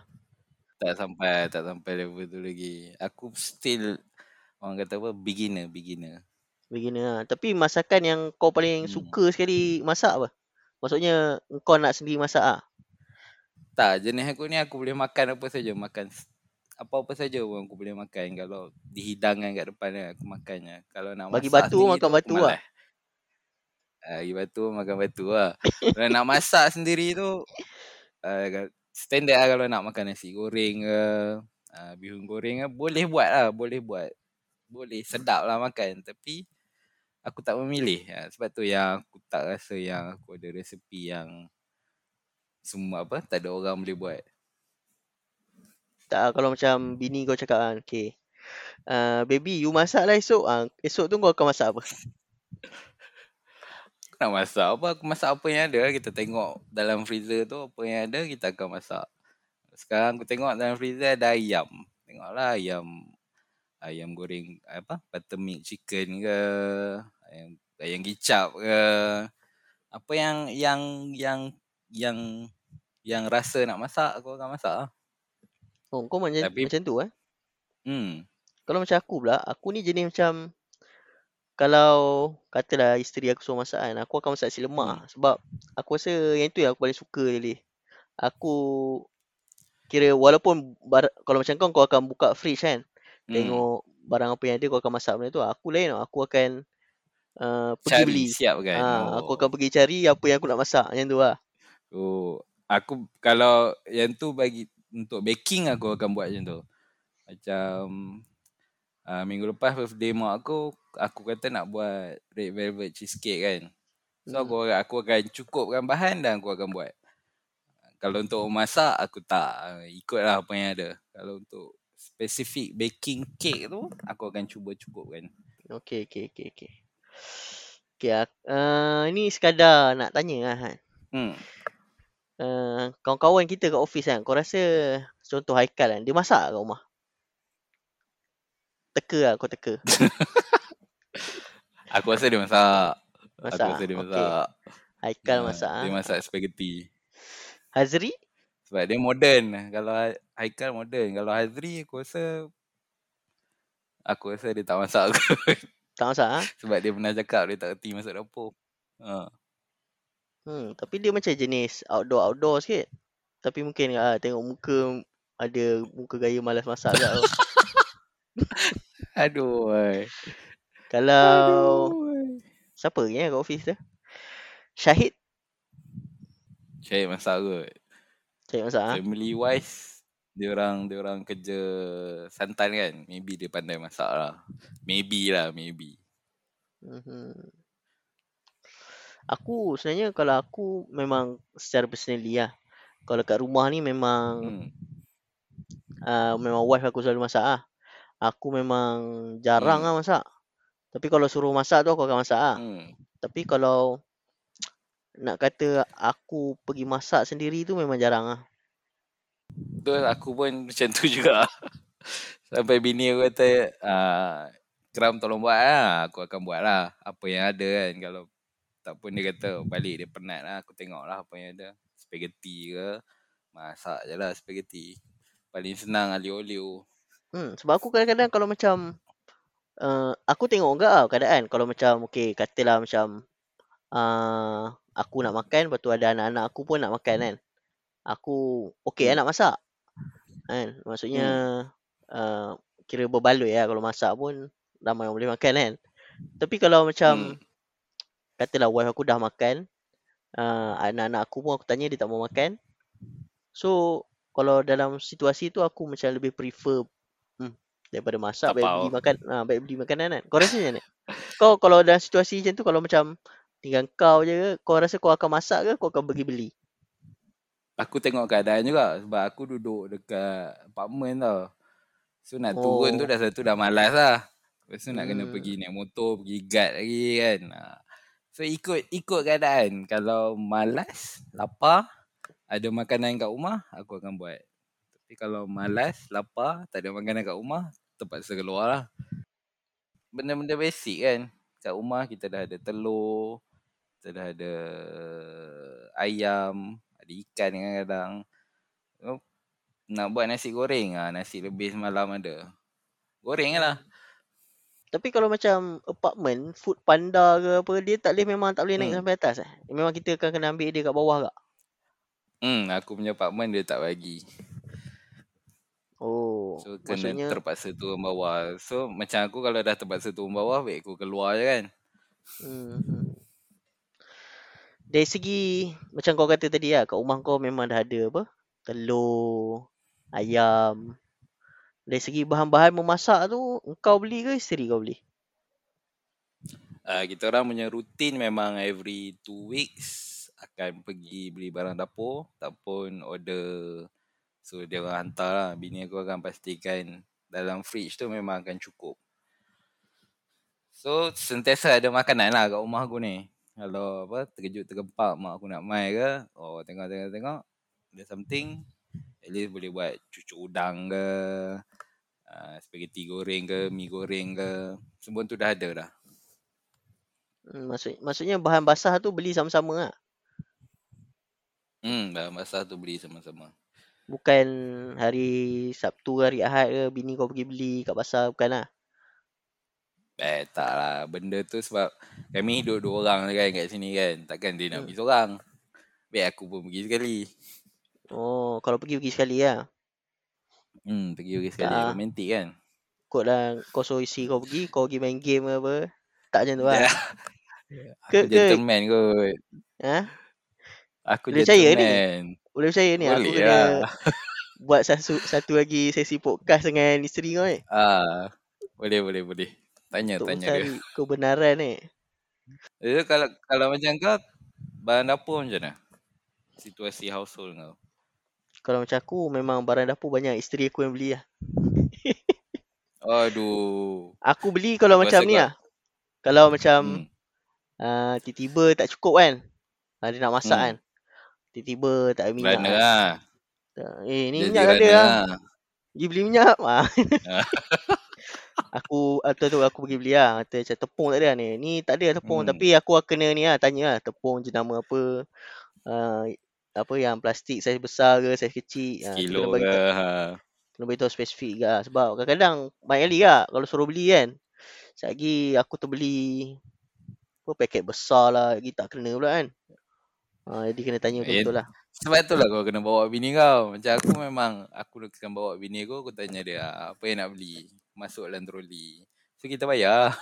Tak sampai, tak sampai level tu lagi. Aku still orang kata apa beginner, beginner. Beginner lah. Tapi masakan yang kau paling Hmm. suka sekali masak apa? Maksudnya kau nak sendiri masak ah. Tak, jenis aku ni aku boleh makan apa saja, makan apa-apa saja pun aku boleh makan kalau dihidangkan kat depan dia aku makannya. Kalau nak Bagi masak batu, sendiri makan batu lah. Ah, bagi batu makan batu lah. kalau nak masak sendiri tu uh, standard lah kalau nak makan nasi goreng ke, uh, bihun goreng ke, boleh buat lah, boleh buat. Boleh sedap lah makan tapi aku tak memilih. Uh, sebab tu yang aku tak rasa yang aku ada resepi yang semua apa tak ada orang boleh buat. Tak kalau macam bini kau cakap kan, okay. Uh, baby, you masak lah esok. Uh, esok tu kau akan masak apa? Nak masak apa? Aku masak apa yang ada. Kita tengok dalam freezer tu apa yang ada kita akan masak. Sekarang aku tengok dalam freezer ada ayam. Tengoklah ayam ayam goreng apa? Buttermilk chicken ke, ayam ayam kicap ke. Apa yang yang yang yang yang rasa nak masak aku akan masak lah. Oh, kau macam, Tapi- macam tu eh? Hmm. Kalau macam aku pula, aku ni jenis macam kalau katalah isteri aku suruh masak kan, aku akan masak nasi lemak. Hmm. Sebab aku rasa yang tu yang aku paling suka je. Aku kira walaupun bar, kalau macam kau kau akan buka fridge kan, hmm. tengok barang apa yang ada kau akan masak benda tu. Aku lain tau. Aku akan uh, pergi Cari beli. siap kan. Ha, aku akan pergi cari apa yang aku nak masak macam tu lah. Oh, aku kalau yang tu bagi untuk baking aku akan buat macam tu. Macam uh, minggu lepas birthday mak aku, aku kata nak buat red velvet cheesecake kan. So aku aku akan cukupkan bahan dan aku akan buat. Kalau untuk masak aku tak ikutlah apa yang ada. Kalau untuk spesifik baking cake tu aku akan cuba cukupkan. Okey, okey, okey, okey. Okey, uh, ini sekadar nak tanya lah kan. Hmm. Uh, kawan-kawan kita kat office kan, kau rasa contoh Haikal kan, dia masak kat rumah? Teka lah, kau teka. Aku rasa dia masak. Masak, Aku rasa dia masak. Haikal Ah, masak. Dia ah. masak spaghetti. Hazri? Sebab dia modern. Kalau Ha- Haikal modern. Kalau Hazri aku rasa aku rasa dia tak masak kot. Tak masak ah. Sebab dia pernah cakap dia tak reti masak dapur. Ha. Hmm, tapi dia macam jenis outdoor-outdoor sikit. Tapi mungkin ah, tengok muka ada muka gaya malas masak tu. Aduh. Ay. Kalau Aduh. siapa ni eh kat office tu? Syahid Syahid masak kot. cari masak ah. Family wise dia orang dia orang kerja santan kan. Maybe dia pandai masak lah. Maybe lah, maybe. Mhm. Aku sebenarnya kalau aku memang secara personally lah. Kalau kat rumah ni memang Hmm. uh, memang wife aku selalu masak ah. Aku memang jarang Hmm. lah masak. Tapi kalau suruh masak tu aku akan masak ah. Hmm. Tapi kalau nak kata aku pergi masak sendiri tu memang jarang ah. Betul aku pun macam tu juga. Sampai bini aku kata ah Kram tolong buat lah. Aku akan buat lah. Apa yang ada kan. Kalau tak pun dia kata balik dia penat lah. Aku tengok lah apa yang ada. Spaghetti ke. Masak je lah spaghetti. Paling senang alio-olio. Hmm, sebab aku kadang-kadang kalau macam uh, aku tengok enggak lah keadaan kalau macam okey katalah macam uh, aku nak makan lepas tu ada anak-anak aku pun nak makan kan. Aku okey Hmm. hmm. nak masak. Kan? Maksudnya uh, kira berbaloi lah kalau masak pun ramai orang boleh makan kan. Tapi kalau macam Hmm. Katalah wife aku dah makan uh, anak-anak aku pun aku tanya dia tak mau makan. So kalau dalam situasi tu aku macam lebih prefer hmm, daripada masak baik beli makan ah baik beli makanan kan. Kau rasa macam mana? Kau kalau dalam situasi macam tu kalau macam tinggal kau je ke, kau rasa kau akan masak ke kau akan pergi beli? Aku tengok keadaan juga. Sebab aku duduk dekat apartment tau. So nak turun tu Oh. dah satu dah malas lah. Lepas tu nak kena Hmm. pergi naik motor, pergi guard lagi kan. So ikut ikut keadaan. Kalau malas, lapar, ada makanan kat rumah, aku akan buat. Tapi kalau malas, lapar, tak ada makanan kat rumah, terpaksa keluar lah. Benda-benda basic kan. Kat rumah kita dah ada telur, kita dah ada ayam, ada ikan kadang-kadang. Nak buat nasi goreng, ha, nasi lebih semalam ada. Goreng lah. Tapi kalau macam apartment, food panda ke apa, dia tak boleh memang tak boleh naik Hmm. sampai atas eh. Memang kita akan kena ambil dia kat bawah kak. Hmm, aku punya apartment dia tak bagi. Oh, So kena maksudnya terpaksa turun bawah. So macam aku kalau dah terpaksa turun bawah, baik aku keluar je kan. hmm. dari segi macam kau kata tadi lah, kat rumah kau memang dah ada apa? Telur, ayam. Dari segi bahan-bahan memasak tu, kau beli ke isteri kau beli? Uh, kita orang punya rutin memang every two weeks akan pergi beli barang dapur ataupun order. So dia orang hantar lah. Bini aku akan pastikan Dalam fridge tu memang akan cukup. So sentiasa ada makanan lah kat rumah aku ni. Kalau apa terkejut tergempak mak aku nak mai ke Oh tengok tengok tengok Ada something At least boleh buat cucuk udang ke uh, Spaghetti goreng ke Mi goreng ke Semua tu dah ada dah Hmm, maksud, maksudnya bahan basah tu beli sama-sama lah. Hmm, bahan basah tu beli sama-sama. Bukan hari Sabtu, hari Ahad ke bini kau pergi beli kat pasar, bukan lah. Eh, tak lah. Benda tu sebab kami hidup dua orang kan kat sini kan. Takkan dia nak Hmm. pergi seorang. Biar aku pun pergi sekali. Oh, kalau pergi-pergi sekali lah. Hmm, pergi pergi sekali. Tak. Romantik kan. Kot lah kau suruh isi kau pergi, kau pergi main game ke apa. Tak macam tu lah. Ke- Aku ke- gentleman kot. Ha? Aku Boleh percaya ni? gentleman. Boleh percaya ni, aku Boleh kena lah. buat satu, satu lagi sesi podcast dengan isteri kau ni. Ah, boleh, boleh, boleh. Tanya, Untuk tanya dia. mencari kebenaran ni. Jadi kalau kalau macam kau, bahan dapur macam mana? Situasi household kau. Kalau macam aku, memang barang dapur banyak isteri aku yang beli lah. Aduh. Aku beli kalau Aku macam ni lah. Kalau macam Hmm. uh, tiba-tiba tak cukup kan. Uh, dia nak masak Hmm. kan. Tiba-tiba tak ada minyak. Runner kan. lah. Eh, ni Jadi minyak ada lah. lah. Pergi beli minyak. Ah. Ah. aku atau tu aku pergi beli lah. Kata macam tepung tak ada ni. Ni tak ada tepung. Hmm. Tapi aku kena ni lah. Tanya lah. Tepung jenama apa. Uh, apa yang plastik saiz besar ke saiz kecil. Ah, Sekilo kena bagi ke. Ha. Kena beritahu spesifik ke lah. Sebab kadang-kadang banyak kali lah. Kalau suruh beli kan. Lagi aku terbeli apa paket besar lah. Lagi tak kena pula kan. Ha, jadi kena tanya Eh, betul-betul lah. Sebab tu lah kau kena bawa bini kau. Macam aku memang, aku akan bawa bini aku, aku tanya dia "Ah, apa yang nak beli. Masuk dalam troli. So kita bayar.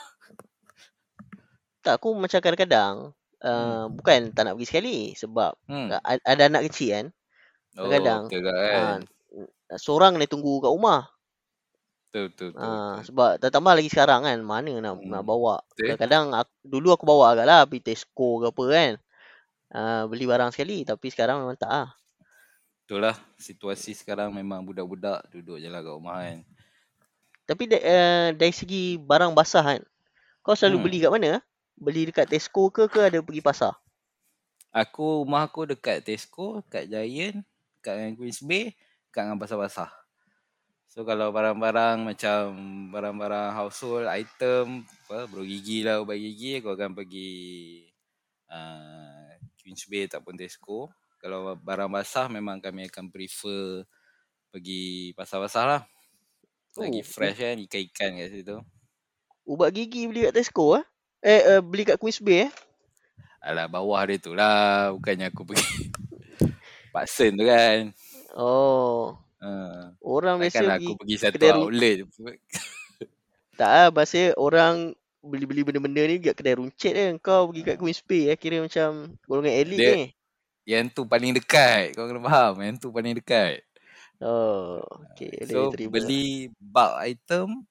Tak, aku macam kadang-kadang. Uh, bukan tak nak pergi sekali. Sebab Hmm. ada anak kecil kan. Oh, Kadang-kadang, betul kat kan. Uh, seorang kena tunggu kat rumah. Betul, betul, betul. Betul. sebab tambah lagi sekarang kan. Mana nak, Hmm. nak bawa. Kadang-kadang aku, dulu aku bawa agak lah. Pergi Tesco ke apa kan. Uh, beli barang sekali. Tapi sekarang memang tak lah. Betul lah. Situasi sekarang memang budak-budak duduk je lah kat rumah kan. Tapi uh, dari segi barang basah kan. Kau selalu Hmm. beli kat mana? Beli dekat Tesco ke ke ada pergi pasar? Aku, rumah aku dekat Tesco, kat Giant, kat Queens Bay, kat dengan pasar-pasar. So kalau barang-barang macam barang-barang household item, apa, bro gigi lah, ubat gigi, aku akan pergi uh, Queens Bay ataupun Tesco. Kalau barang basah memang kami akan prefer pergi pasar-pasar lah. Lagi Oh, fresh kan, ikan-ikan kat situ. Ubat gigi beli kat Tesco ah? Eh, uh, beli kat Queens Bay eh? Alah bawah dia tu lah, bukannya aku pergi Paksen tu kan. Oh, Uh, orang biasa takkanlah pergi aku pergi satu kedai outlet. tak lah. Bahasa orang beli-beli benda-benda ni kat kedai runcit je. Kau pergi kat Queens Bay eh. Kira macam golongan elit Dia- ni. Yang tu paling dekat. Kau kena faham. Yang tu paling dekat. Oh, okay. Boleh So beli bulk item.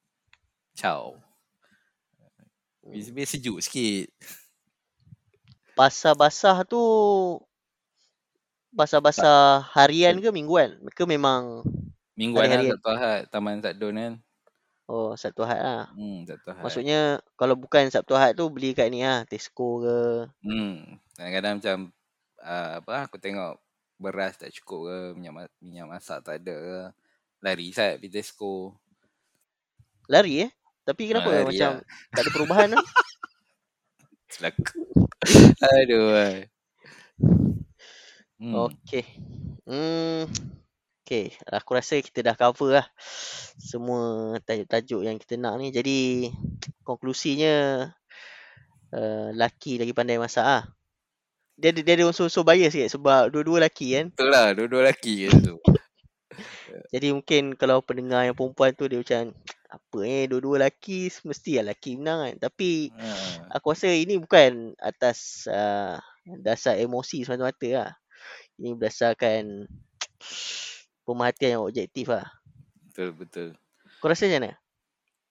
Ciao. Biasa sejuk sikit. Pasar basah tu Pasar basah harian ke mingguan? Ke memang Mingguan lah Hari-hari. Satu Ahad. Taman Sadun kan. Oh Sabtu Ahad lah Hmm, Satu Ahad. Maksudnya Kalau bukan Sabtu Ahad tu Beli kat ni lah Tesco ke Hmm. Kadang-kadang macam uh, apa aku tengok beras tak cukup ke, minyak minyak masak tak ada ke. Lari sat pergi Tesco. Lari eh Tapi kenapa lari macam lah. Tak ada perubahan tu Celaka. Aduh. Hmm. Okay Hmm Okay Aku rasa kita dah cover lah Semua tajuk-tajuk yang kita nak ni Jadi Konklusinya uh, Laki lagi pandai masak lah dia ada, dia ada unsur-unsur bias sikit sebab dua-dua lelaki kan. Betul lah, dua-dua lelaki ke tu. Jadi mungkin kalau pendengar yang perempuan tu dia macam apa eh dua-dua lelaki mesti lah lelaki menang kan. Tapi Ha. aku rasa ini bukan atas uh, dasar emosi semata-mata lah. Ini berdasarkan pemerhatian yang objektif lah. Betul betul. Kau rasa macam mana?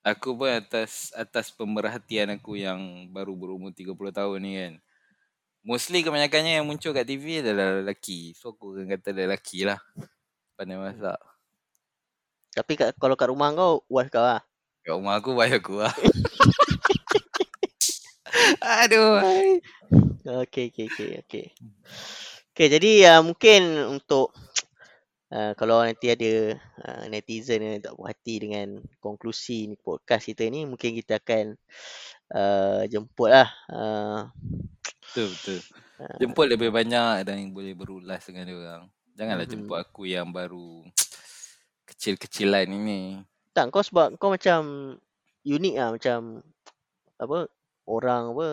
Aku pun atas atas pemerhatian aku yang baru berumur 30 tahun ni kan. Mostly kebanyakannya yang muncul kat TV adalah lelaki. So aku akan kata lelaki lah. Pandai masak. Tapi kat, kalau kat rumah kau, wife kau lah. Kat rumah aku wife aku lah. Aduh. Okay, okay, okay, okay. Okay, jadi uh, mungkin untuk uh, kalau nanti ada uh, netizen yang tak puas hati dengan konklusi ni podcast kita ni, mungkin kita akan uh, jemput lah. Uh, Betul betul. Jemput lebih banyak dan boleh berulas dengan dia orang. Janganlah Mhm. jemput aku yang baru kecil-kecilan ini. tak, kau sebab kau macam unik lah. Macam apa orang apa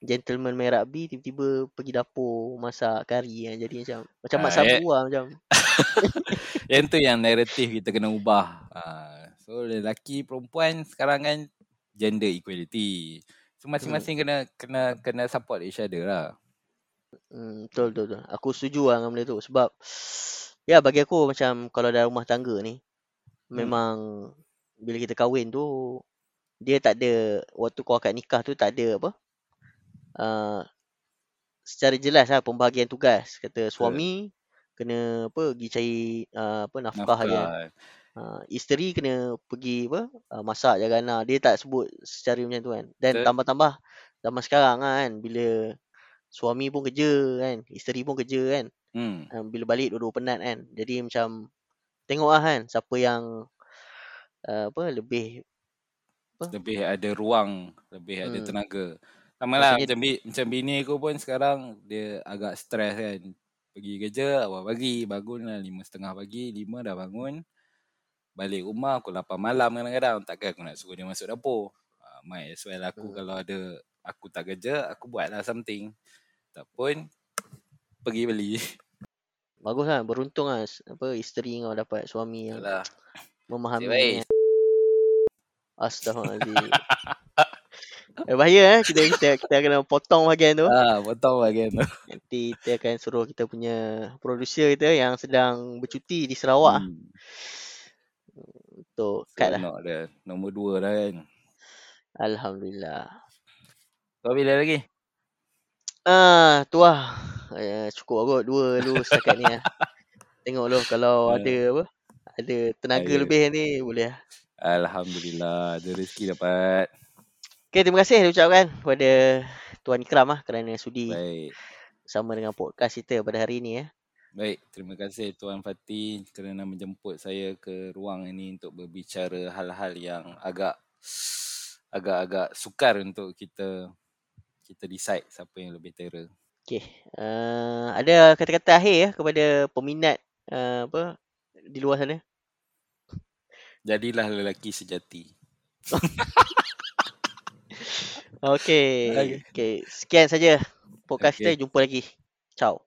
gentleman main rugby tiba-tiba pergi dapur masak kari kan. Jadi macam macam mak Ah, sabu lah macam. Yang tu yang naratif kita kena ubah. Ha, so lelaki perempuan sekarang kan gender equality. So masing-masing kena kena kena support each other lah. Hmm, betul, betul, betul. Aku setuju lah dengan benda tu. Sebab, ya bagi aku macam kalau dalam rumah tangga ni, memang bila kita kahwin tu, dia tak ada, waktu kau akad nikah tu tak ada apa, uh, secara jelas lah pembahagian tugas. Kata suami kena apa, pergi cari uh, apa nafkah. Nafkah. Uh, isteri kena pergi apa, uh, masak jaga anak. Dia tak sebut secara macam tu kan. Dan Betul. tambah-tambah zaman sekarang kan, bila suami pun kerja kan, isteri pun kerja kan. Hmm. um, bila balik dua-dua penat kan. Jadi macam tengoklah kan siapa yang uh, apa lebih Lebih ada ruang, lebih ada Hmm. tenaga. Sama lah macam, bi- macam bini aku pun sekarang dia agak stres kan. Pergi kerja awal pagi, bangun lah lima setengah pagi, lima dah bangun. Balik rumah aku 8 malam kadang-kadang. Takkan aku nak suruh dia masuk dapur. Uh, might as well aku Hmm. kalau ada aku tak kerja, aku buat lah something. Tak pun pergi beli. bagus kan beruntung lah s- apa isteri kau dapat suami yang Alah. memahami baik. kan. Astaghfirullahaladzim. eh, bahaya eh kita, kita kita kena potong bahagian tu. Ah, potong bahagian tu. Nanti kita akan suruh kita punya producer kita yang sedang bercuti di Sarawak hmm. Hmm. untuk cut lah. Dia. Nombor dua dah kan. Alhamdulillah. Kau bila lagi? Ah, tu lah. Eh, cukup kot dua lu setakat ni lah. Tengok lu kalau Ya. ada apa? Ada tenaga Ada. lebih ni boleh lah. Alhamdulillah. Ada rezeki dapat. Okay, terima kasih diucapkan kepada Tuan Ikram lah kerana sudi Baik. bersama dengan podcast kita pada hari ini ya. Baik, terima kasih Tuan Fatih kerana menjemput saya ke ruang ini untuk berbicara hal-hal yang agak agak-agak sukar untuk kita kita decide siapa yang lebih terror. Okay. Uh, ada kata-kata akhir ya kepada peminat uh, apa di luar sana? Jadilah lelaki sejati. Okay. Okay. Okay. Sekian saja podcast Okay. kita. Jumpa lagi. Ciao.